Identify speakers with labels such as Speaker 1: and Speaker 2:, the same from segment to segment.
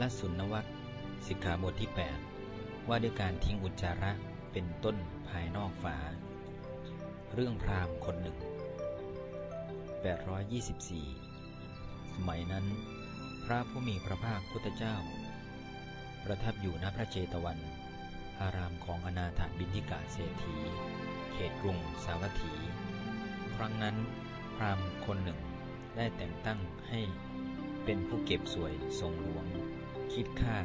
Speaker 1: และสุนนวัตสิกขาบทที่ 8 ว่าด้วยการทิ้งอุจจาระเป็นต้นภายนอกฝา เรื่องพราหมณ์คนหนึ่ง 824 สมัยนั้น พระผู้มีพระภาคพุทธเจ้า ประทับอยู่ณพระเจตวัน อารามของอนาถบินทิกาเศรษฐี เขตกรุงสาวัตถี ครั้งนั้น พราหมณ์คนหนึ่งได้แต่งตั้งให้เป็นผู้เก็บสวยทรงหลวง คิดค่า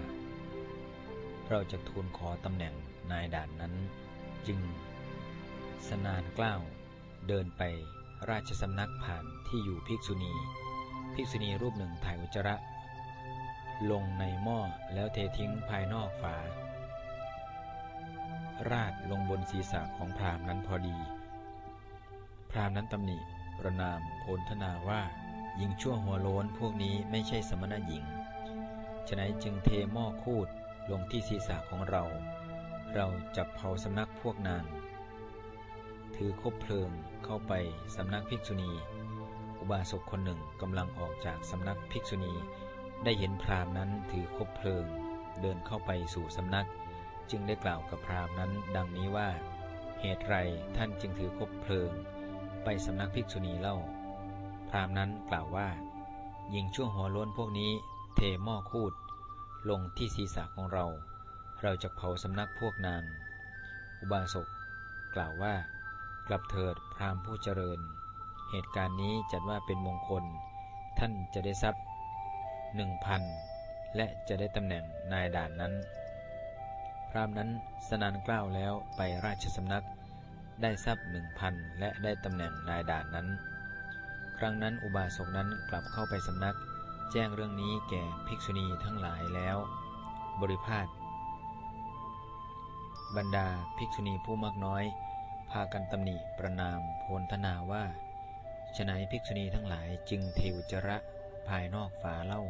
Speaker 1: เราจะทูลขอตำแหน่งนายด่านนั้น จึง สนานกล้าว เดินไปราชสำนักผ่านที่อยู่ภิกษุณี ภิกษุณีรูปหนึ่งถ่ายอุจจาระ ลงในหม้อแล้วเททิ้งภายนอกฝา ราดลงบนศีรษะของพราหมณ์นั้นพอดี พราหมณ์นั้นตำหนิประนามโพลธนาว่าหญิงชั่วหัวโล้นพวกนี้ไม่ใช่สมณะหญิง ฉะนั้นจึงเทหม้อคูดลงที่ศีรษะของเรา เราจะเผาสำนักพวกนาง ถือคบเพลิงเข้าไปสำนักภิกษุณี อุบาสกคนหนึ่งกำลังออกจากสำนักภิกษุณี ได้เห็นพราหมณ์นั้นถือคบเพลิง เดินเข้าไปสู่สำนัก จึงได้กล่าวกับพราหมณ์นั้น ดังนี้ว่า เหตุไรท่านจึงถือคบเพลิง ไปสำนักภิกษุณีเล่า พราหมณ์นั้นกล่าวว่าหญิงช่วงหัวล้นพวกนี้ เทหม้อคูด ลงที่ศีรษะของเรา เราจะเผาสำนักพวกนาง อุบาสกกล่าวว่า กลับเถิดพราหมณ์ผู้เจริญ เหตุการณ์นี้จัดว่าเป็นมงคล ท่านจะได้ทรัพย์หนึ่งพันและจะได้ตำแหน่งนายด่านนั้น พราหมณ์นั้นสนานกล้าวแล้วไปราชสำนัก ได้ทรัพย์หนึ่งพันและได้ตำแหน่งนายด่านนั้น ครั้งนั้นอุบาสกนั้นกลับเข้าไปสำนัก แจ้งเรื่องนี้แก่ภิกษุณีทั้งหลายแล้ว บริพาทบรรดาภิกษุณีผู้มากน้อย พากันตำหนิประนามโพลธนาว่าฉนัยภิกษุณีทั้งหลายจึงเทวจระภายนอกฝาเล่า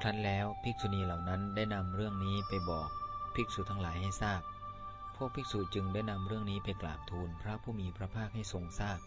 Speaker 1: ครั้นแล้วภิกษุณีเหล่านั้นได้นำเรื่องนี้ไปบอกภิกษุทั้งหลายให้ทราบ พวกภิกษุจึงได้นำเรื่องนี้ไปกราบทูลพระผู้มีพระภาคให้ทรงทราบ